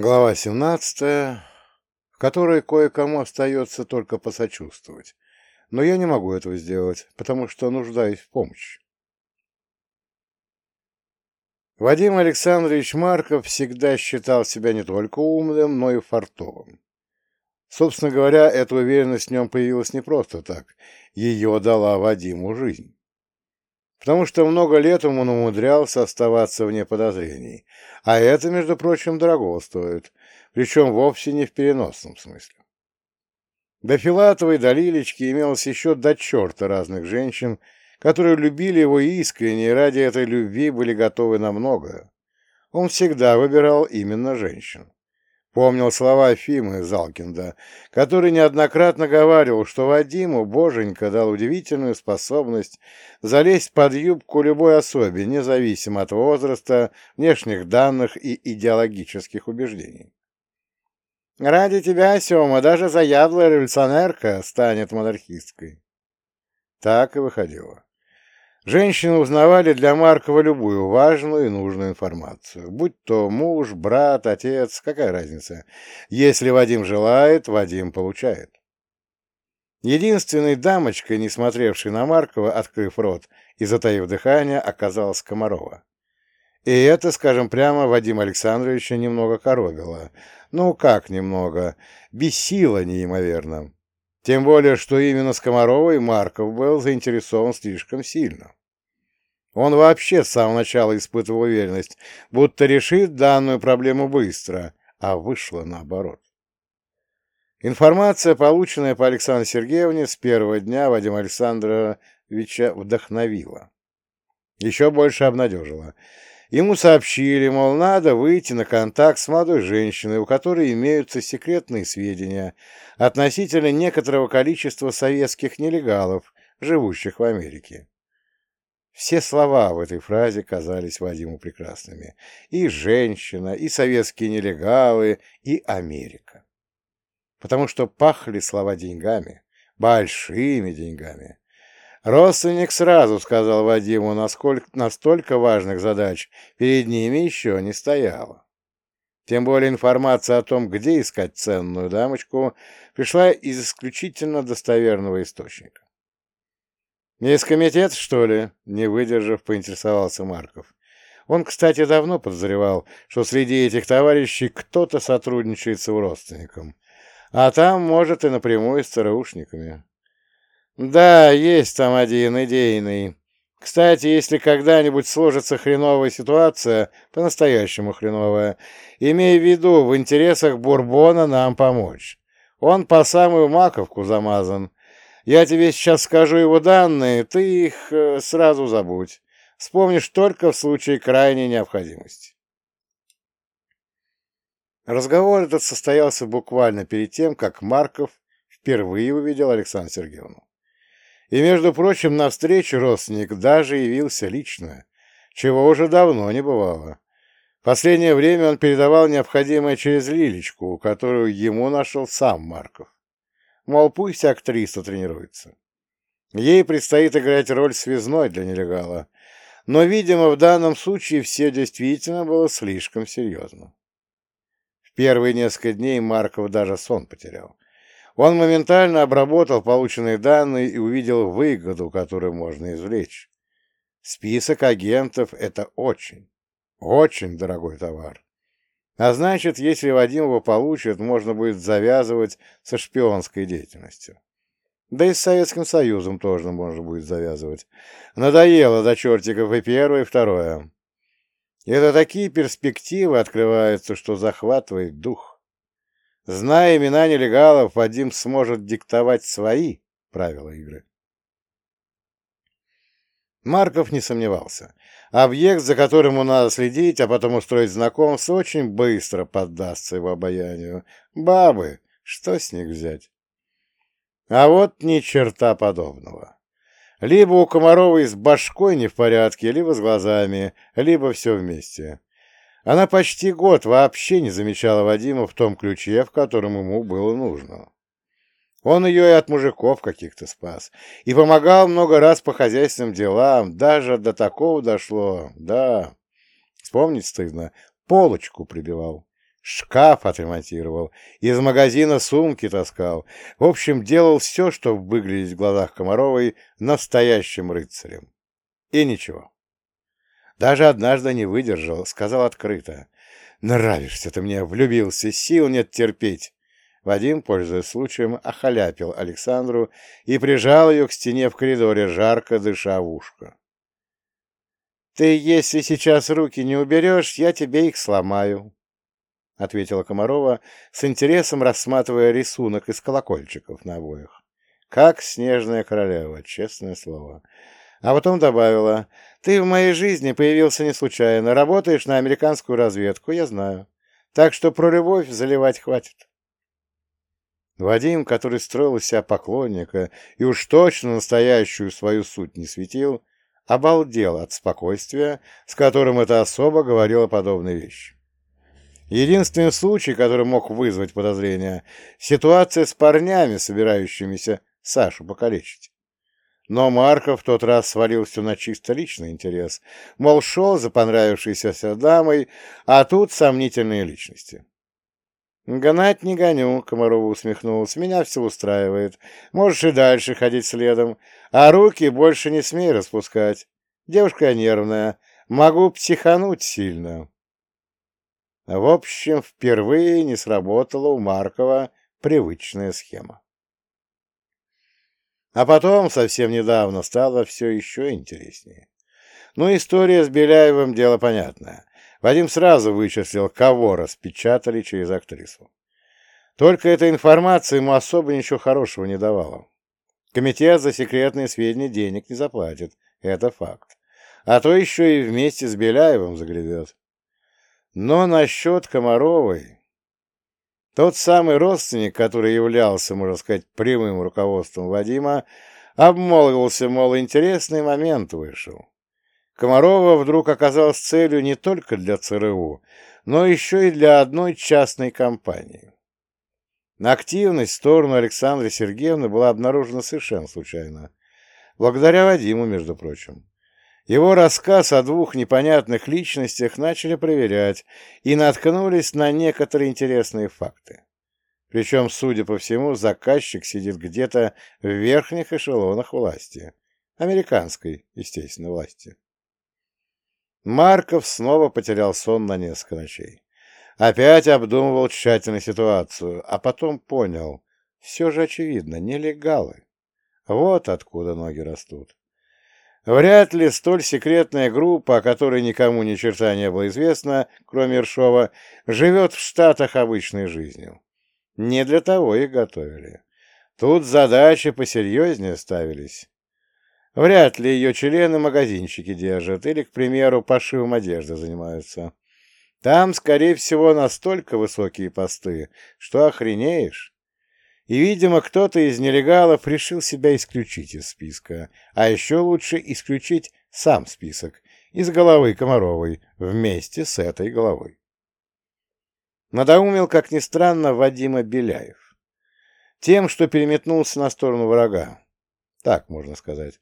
Глава 17, в которой кое-кому остается только посочувствовать. Но я не могу этого сделать, потому что нуждаюсь в помощи. Вадим Александрович Марков всегда считал себя не только умным, но и фартовым. Собственно говоря, эта уверенность в нем появилась не просто так. Ее дала Вадиму жизнь потому что много лет он умудрялся оставаться вне подозрений, а это, между прочим, дорого стоит, причем вовсе не в переносном смысле. До Филатовой, до Лилечки имелось еще до черта разных женщин, которые любили его искренне и ради этой любви были готовы на многое. Он всегда выбирал именно женщин. Помнил слова Фимы Залкинда, который неоднократно говорил, что Вадиму Боженька дал удивительную способность залезть под юбку любой особи, независимо от возраста, внешних данных и идеологических убеждений. «Ради тебя, Сема, даже заядлая революционерка станет монархисткой». Так и выходило. Женщины узнавали для Маркова любую важную и нужную информацию, будь то муж, брат, отец, какая разница. Если Вадим желает, Вадим получает. Единственной дамочкой, не смотревшей на Маркова, открыв рот и затаив дыхание, оказалась Комарова. И это, скажем прямо, Вадима Александровича немного коробило. Ну, как немного? Бесило неимоверно. Тем более, что именно с Комаровой Марков был заинтересован слишком сильно. Он вообще с самого начала испытывал уверенность, будто решит данную проблему быстро, а вышло наоборот. Информация, полученная по Александре Сергеевне с первого дня Вадима Александровича вдохновила. Еще больше обнадежила. Ему сообщили, мол, надо выйти на контакт с молодой женщиной, у которой имеются секретные сведения относительно некоторого количества советских нелегалов, живущих в Америке. Все слова в этой фразе казались Вадиму прекрасными. И женщина, и советские нелегалы, и Америка. Потому что пахли слова деньгами, большими деньгами. Родственник сразу сказал Вадиму, насколько, настолько важных задач перед ними еще не стояло. Тем более информация о том, где искать ценную дамочку, пришла из исключительно достоверного источника. «Из комитета, что ли?» — не выдержав, поинтересовался Марков. Он, кстати, давно подозревал, что среди этих товарищей кто-то сотрудничает с его родственником. А там, может, и напрямую с ЦРУшниками. «Да, есть там один идейный. Кстати, если когда-нибудь сложится хреновая ситуация, по-настоящему хреновая, имей в виду, в интересах Бурбона нам помочь. Он по самую маковку замазан, я тебе сейчас скажу его данные, ты их э, сразу забудь. Вспомнишь только в случае крайней необходимости. Разговор этот состоялся буквально перед тем, как Марков впервые увидел Александру Сергеевну. И, между прочим, на встречу родственник даже явился лично, чего уже давно не бывало. Последнее время он передавал необходимое через Лилечку, которую ему нашел сам Марков. Мол, пусть актриса тренируется. Ей предстоит играть роль связной для нелегала. Но, видимо, в данном случае все действительно было слишком серьезно. В первые несколько дней Марков даже сон потерял. Он моментально обработал полученные данные и увидел выгоду, которую можно извлечь. Список агентов — это очень, очень дорогой товар. А значит, если Вадим его получит, можно будет завязывать со шпионской деятельностью. Да и с Советским Союзом тоже можно будет завязывать. Надоело до чертиков и первое, и второе. И это такие перспективы открываются, что захватывает дух. Зная имена нелегалов, Вадим сможет диктовать свои правила игры. Марков не сомневался. Объект, за которым ему надо следить, а потом устроить знакомство, очень быстро поддастся его обаянию. Бабы, что с них взять? А вот ни черта подобного. Либо у Комаровой с башкой не в порядке, либо с глазами, либо все вместе. Она почти год вообще не замечала Вадима в том ключе, в котором ему было нужно. Он ее и от мужиков каких-то спас. И помогал много раз по хозяйственным делам. Даже до такого дошло. Да, вспомнить стыдно. Полочку прибивал. шкаф отремонтировал, из магазина сумки таскал. В общем, делал все, чтобы выглядеть в глазах Комаровой настоящим рыцарем. И ничего. Даже однажды не выдержал, сказал открыто. «Нравишься ты мне, влюбился, сил нет терпеть». Вадим, пользуясь случаем, охаляпил Александру и прижал ее к стене в коридоре, жарко дыша в ушко. «Ты, если сейчас руки не уберешь, я тебе их сломаю», — ответила Комарова, с интересом рассматривая рисунок из колокольчиков на обоих. «Как снежная королева, честное слово». А потом добавила, «Ты в моей жизни появился не случайно, работаешь на американскую разведку, я знаю. Так что про любовь заливать хватит». Вадим, который строил из себя поклонника и уж точно настоящую свою суть не светил, обалдел от спокойствия, с которым эта особа говорила подобные вещи. Единственный случай, который мог вызвать подозрения — ситуация с парнями, собирающимися Сашу покалечить. Но Марков в тот раз свалил все на чисто личный интерес, мол, шел за понравившейся дамой, а тут сомнительные личности. «Гнать не гоню», — Комарова усмехнулась, — «меня все устраивает. Можешь и дальше ходить следом, а руки больше не смей распускать. Девушка нервная, могу психануть сильно». В общем, впервые не сработала у Маркова привычная схема. А потом, совсем недавно, стало все еще интереснее. Ну, история с Беляевым — дело понятное. Вадим сразу вычислил, кого распечатали через актрису. Только эта информация ему особо ничего хорошего не давала. Комитет за секретные сведения денег не заплатит, это факт. А то еще и вместе с Беляевым загребет. Но насчет Комаровой... Тот самый родственник, который являлся, можно сказать, прямым руководством Вадима, обмолвился, мол, интересный момент вышел. Комарова вдруг оказалась целью не только для ЦРУ, но еще и для одной частной компании. Активность в сторону Александры Сергеевны была обнаружена совершенно случайно. Благодаря Вадиму, между прочим. Его рассказ о двух непонятных личностях начали проверять и наткнулись на некоторые интересные факты. Причем, судя по всему, заказчик сидит где-то в верхних эшелонах власти. Американской, естественно, власти. Марков снова потерял сон на несколько ночей. Опять обдумывал тщательно ситуацию, а потом понял, все же очевидно, нелегалы. Вот откуда ноги растут. Вряд ли столь секретная группа, о которой никому ни черта не было известно, кроме Ершова, живет в Штатах обычной жизнью. Не для того их готовили. Тут задачи посерьезнее ставились. Вряд ли ее члены магазинчики держат или, к примеру, пошивом одежды занимаются. Там, скорее всего, настолько высокие посты, что охренеешь. И, видимо, кто-то из нелегалов решил себя исключить из списка, а еще лучше исключить сам список из головы Комаровой вместе с этой головой. Надоумил, как ни странно, Вадима Беляев. Тем, что переметнулся на сторону врага. Так можно сказать.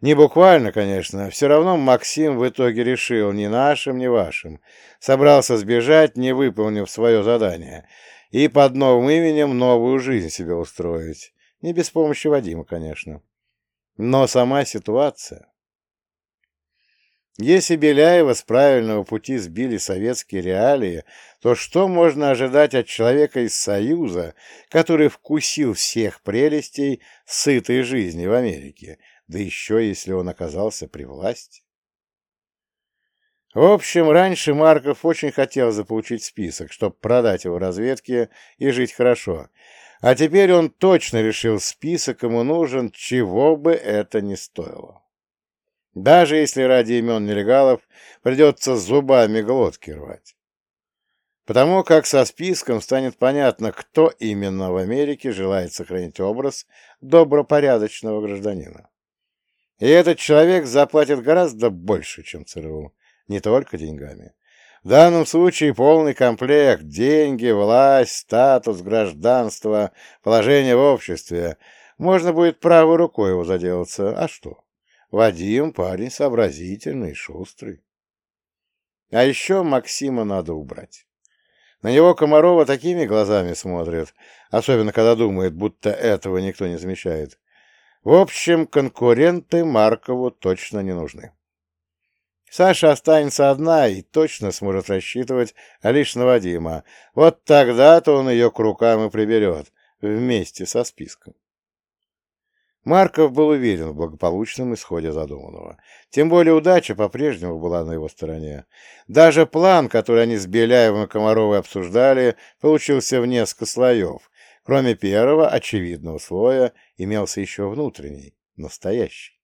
Не буквально, конечно, все равно Максим в итоге решил ни нашим, ни вашим. Собрался сбежать, не выполнив свое задание, и под новым именем новую жизнь себе устроить. Не без помощи Вадима, конечно. Но сама ситуация... Если Беляева с правильного пути сбили советские реалии, то что можно ожидать от человека из Союза, который вкусил всех прелестей сытой жизни в Америке, да еще если он оказался при власти. В общем, раньше Марков очень хотел заполучить список, чтобы продать его разведке и жить хорошо. А теперь он точно решил, список ему нужен, чего бы это ни стоило. Даже если ради имен нелегалов придется зубами глотки рвать. Потому как со списком станет понятно, кто именно в Америке желает сохранить образ добропорядочного гражданина. И этот человек заплатит гораздо больше, чем ЦРУ, не только деньгами. В данном случае полный комплект – деньги, власть, статус, гражданство, положение в обществе. Можно будет правой рукой его заделаться. А что? Вадим парень сообразительный, шустрый. А еще Максима надо убрать. На него Комарова такими глазами смотрит, особенно когда думает, будто этого никто не замечает. В общем, конкуренты Маркову точно не нужны. Саша останется одна и точно сможет рассчитывать лишь на Вадима. Вот тогда-то он ее к рукам и приберет, вместе со списком. Марков был уверен в благополучном исходе задуманного. Тем более удача по-прежнему была на его стороне. Даже план, который они с Беляевым и Комаровой обсуждали, получился в несколько слоев. Кроме первого, очевидного слоя, имелся еще внутренний, настоящий.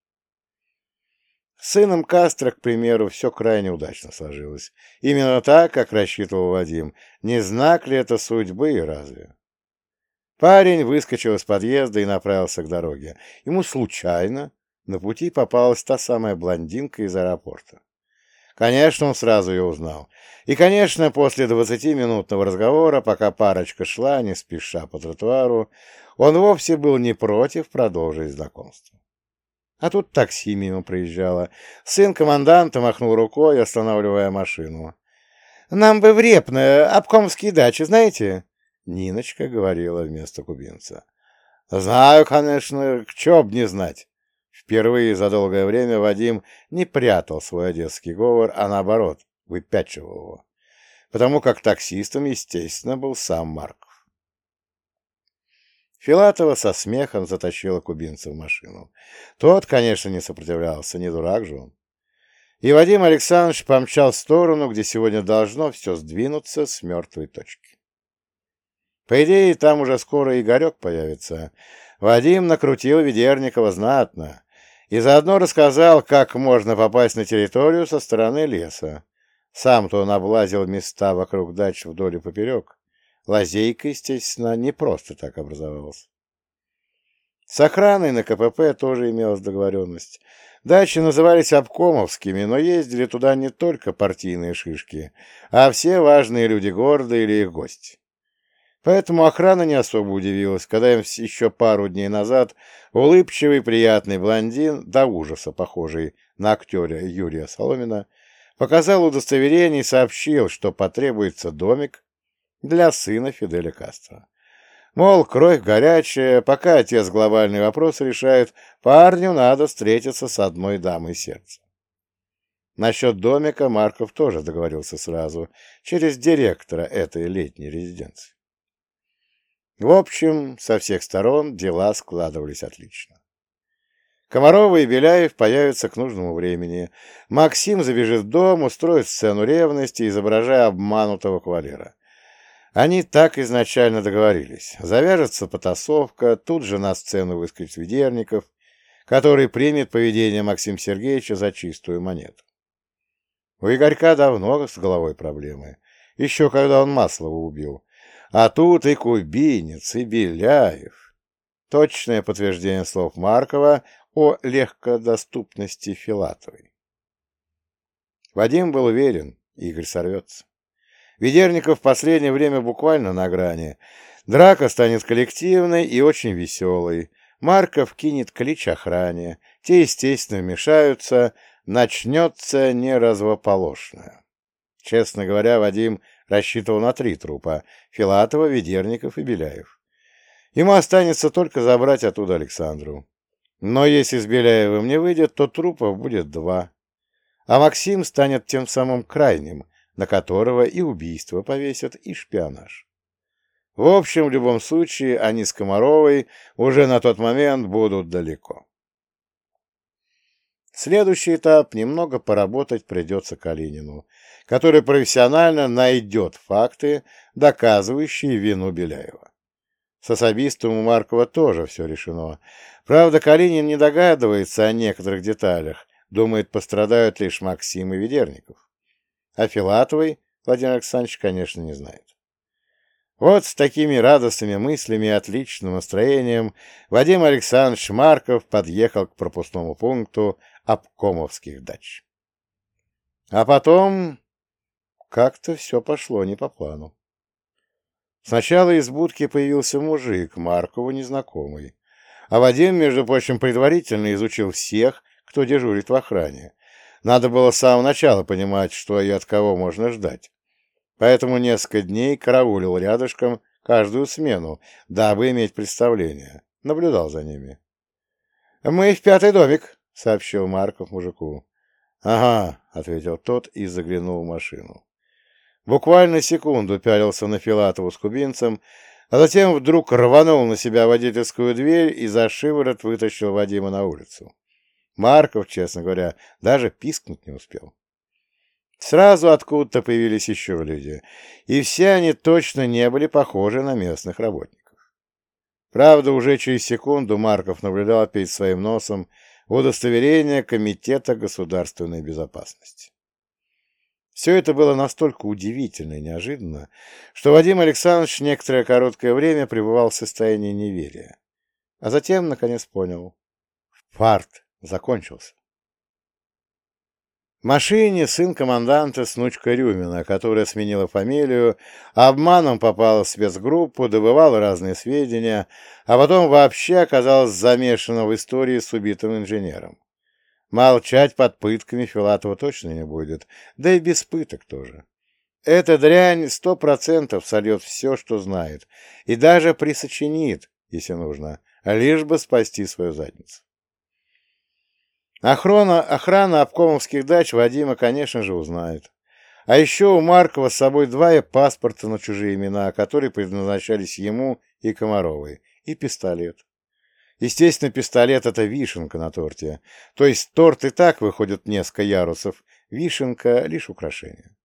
С сыном Кастро, к примеру, все крайне удачно сложилось. Именно так, как рассчитывал Вадим. Не знак ли это судьбы разве? Парень выскочил из подъезда и направился к дороге. Ему случайно на пути попалась та самая блондинка из аэропорта. Конечно, он сразу ее узнал. И, конечно, после двадцатиминутного разговора, пока парочка шла, не спеша по тротуару, он вовсе был не против продолжить знакомство. А тут такси мимо проезжало. Сын команданта махнул рукой, останавливая машину. «Нам бы в Репно, обкомские дачи, знаете?» Ниночка говорила вместо кубинца. «Знаю, конечно, чё б не знать». Впервые за долгое время Вадим не прятал свой одесский говор, а наоборот, выпячивал его. Потому как таксистом, естественно, был сам Марков. Филатова со смехом затащила кубинца в машину. Тот, конечно, не сопротивлялся, не дурак же он. И Вадим Александрович помчал в сторону, где сегодня должно все сдвинуться с мертвой точки. По идее, там уже скоро Игорек появится. Вадим накрутил Ведерникова знатно и заодно рассказал, как можно попасть на территорию со стороны леса. Сам-то он облазил места вокруг дач вдоль и поперек. Лазейка, естественно, не просто так образовалась. С охраной на КПП тоже имелась договоренность. Дачи назывались обкомовскими, но ездили туда не только партийные шишки, а все важные люди города или их гости. Поэтому охрана не особо удивилась, когда им еще пару дней назад улыбчивый приятный блондин, до ужаса похожий на актера Юрия Соломина, показал удостоверение и сообщил, что потребуется домик для сына Фиделя Кастро. Мол, кровь горячая, пока отец глобальный вопрос решает, парню надо встретиться с одной дамой сердца. Насчет домика Марков тоже договорился сразу, через директора этой летней резиденции. В общем, со всех сторон дела складывались отлично. Комарова и Беляев появятся к нужному времени. Максим забежит в дом, устроит сцену ревности, изображая обманутого кавалера. Они так изначально договорились. Завяжется потасовка, тут же на сцену выскочит Ведерников, который примет поведение Максима Сергеевича за чистую монету. У Игорька давно с головой проблемы. Еще когда он Маслова убил. А тут и Кубинец, и Беляев. Точное подтверждение слов Маркова о легкодоступности Филатовой. Вадим был уверен, Игорь сорвется. Ведерников в последнее время буквально на грани. Драка станет коллективной и очень веселой. Марков кинет клич охране. Те, естественно, вмешаются. Начнется неразвополошное. Честно говоря, Вадим рассчитывал на три трупа — Филатова, Ведерников и Беляев. Ему останется только забрать оттуда Александру. Но если с Беляевым не выйдет, то трупов будет два. А Максим станет тем самым крайним, на которого и убийство повесят, и шпионаж. В общем, в любом случае, они с Комаровой уже на тот момент будут далеко. Следующий этап — немного поработать придется Калинину, который профессионально найдет факты, доказывающие вину Беляева. С особистом у Маркова тоже все решено. Правда, Калинин не догадывается о некоторых деталях, думает, пострадают лишь Максим и Ведерников. А Филатовой Владимир Александрович, конечно, не знает. Вот с такими радостными мыслями и отличным настроением Вадим Александрович Марков подъехал к пропускному пункту обкомовских дач. А потом как-то все пошло не по плану. Сначала из будки появился мужик, Маркову незнакомый. А Вадим, между прочим, предварительно изучил всех, кто дежурит в охране. Надо было с самого начала понимать, что и от кого можно ждать. поэтому несколько дней караулил рядышком каждую смену, дабы иметь представление. Наблюдал за ними. «Мы в пятый домик», — сообщил Марков мужику. «Ага», — ответил тот и заглянул в машину. Буквально секунду пялился на Филатову с кубинцем, а затем вдруг рванул на себя водительскую дверь и за шиворот вытащил Вадима на улицу. Марков, честно говоря, даже пискнуть не успел. Сразу откуда-то появились еще люди, и все они точно не были похожи на местных работников. Правда, уже через секунду Марков наблюдал перед своим носом удостоверение Комитета государственной безопасности. Все это было настолько удивительно и неожиданно, что Вадим Александрович некоторое короткое время пребывал в состоянии неверия, а затем, наконец, понял — фарт закончился. Машине сын команданта Снучка Рюмина, которая сменила фамилию, обманом попала в спецгруппу, добывала разные сведения, а потом вообще оказалась замешана в истории с убитым инженером. Молчать под пытками Филатова точно не будет, да и без пыток тоже. Эта дрянь сто процентов сольет все, что знает, и даже присочинит, если нужно, лишь бы спасти свою задницу. Охрана, охрана обкомовских дач Вадима, конечно же, узнает. А еще у Маркова с собой два паспорта на чужие имена, которые предназначались ему и Комаровой, и пистолет. Естественно, пистолет — это вишенка на торте. То есть торт и так выходит несколько ярусов, вишенка — лишь украшение.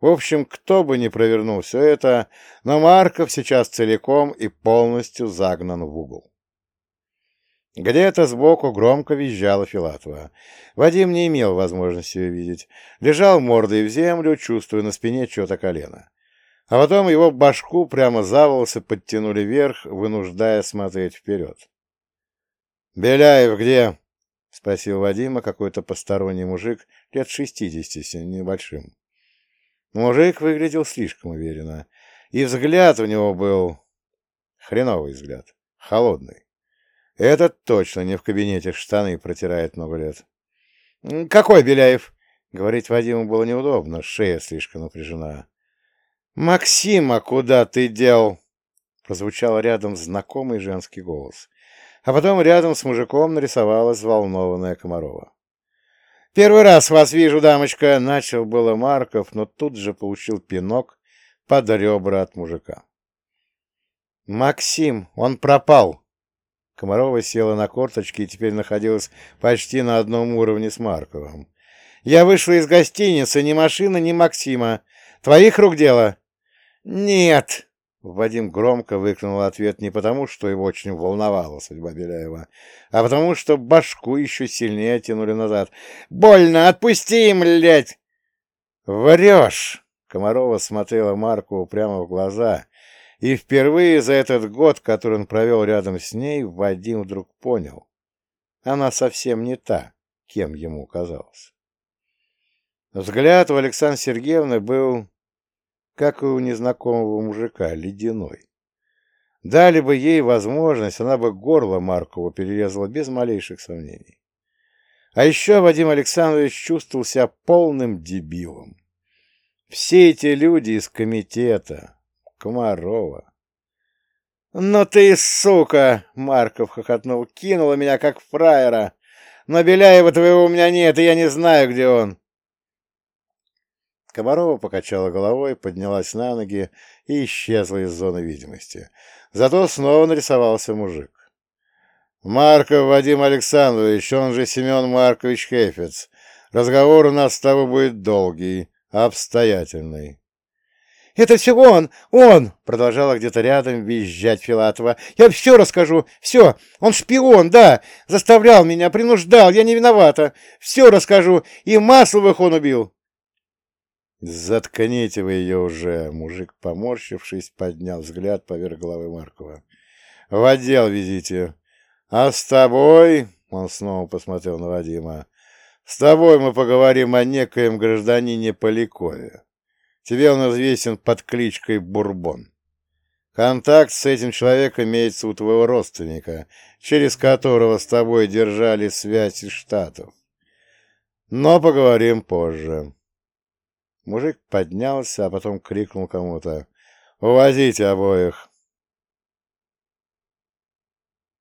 В общем, кто бы ни провернул все это, но Марков сейчас целиком и полностью загнан в угол. Где-то сбоку громко визжала Филатова. Вадим не имел возможности ее видеть. Лежал мордой в землю, чувствуя на спине что-то колено. А потом его башку прямо за волосы подтянули вверх, вынуждая смотреть вперед. «Беляев где?» — спросил Вадима какой-то посторонний мужик лет шестидесяти небольшим. Мужик выглядел слишком уверенно, и взгляд у него был... хреновый взгляд, холодный. Этот точно не в кабинете штаны протирает много лет. «Какой Беляев?» Говорить Вадиму было неудобно, шея слишком напряжена. «Максима, куда ты дел?» Прозвучал рядом знакомый женский голос. А потом рядом с мужиком нарисовалась взволнованная Комарова. «Первый раз вас вижу, дамочка!» — начал было Марков, но тут же получил пинок под ребра от мужика. «Максим, он пропал!» Комарова села на корточки и теперь находилась почти на одном уровне с Марковым. «Я вышла из гостиницы, ни машины, ни Максима. Твоих рук дело?» «Нет!» Вадим громко выкрикнул ответ не потому, что его очень волновала судьба Беляева, а потому, что башку еще сильнее тянули назад. «Больно! Отпусти, млядь!» «Врешь!» Комарова смотрела Маркову прямо в глаза, и впервые за этот год, который он провел рядом с ней, Вадим вдруг понял. Она совсем не та, кем ему казалось. Взгляд у Александры Сергеевны был, как и у незнакомого мужика, ледяной. Дали бы ей возможность, она бы горло Маркову перерезала без малейших сомнений. А еще Вадим Александрович чувствовал себя полным дебилом. Все эти люди из комитета, Комарова. «Ну ты, сука!» — Марков хохотнул. «Кинула меня, как фраера. Но Беляева твоего у меня нет, и я не знаю, где он». Комарова покачала головой, поднялась на ноги и исчезла из зоны видимости. Зато снова нарисовался мужик. «Марков Вадим Александрович, он же Семен Маркович Хефец. Разговор у нас с тобой будет долгий, обстоятельный». «Это все он! Он!» — продолжала где-то рядом визжать Филатова. «Я все расскажу! Все! Он шпион, да! Заставлял меня, принуждал, я не виновата! Все расскажу! И Масловых он убил!» «Заткните вы ее уже!» — мужик, поморщившись, поднял взгляд поверх головы Маркова. «В отдел везите! А с тобой...» — он снова посмотрел на Вадима. «С тобой мы поговорим о некоем гражданине Полякове». Тебе он известен под кличкой Бурбон. Контакт с этим человеком имеется у твоего родственника, через которого с тобой держали связь из Штатов. Но поговорим позже. Мужик поднялся, а потом крикнул кому-то «Увозите обоих!»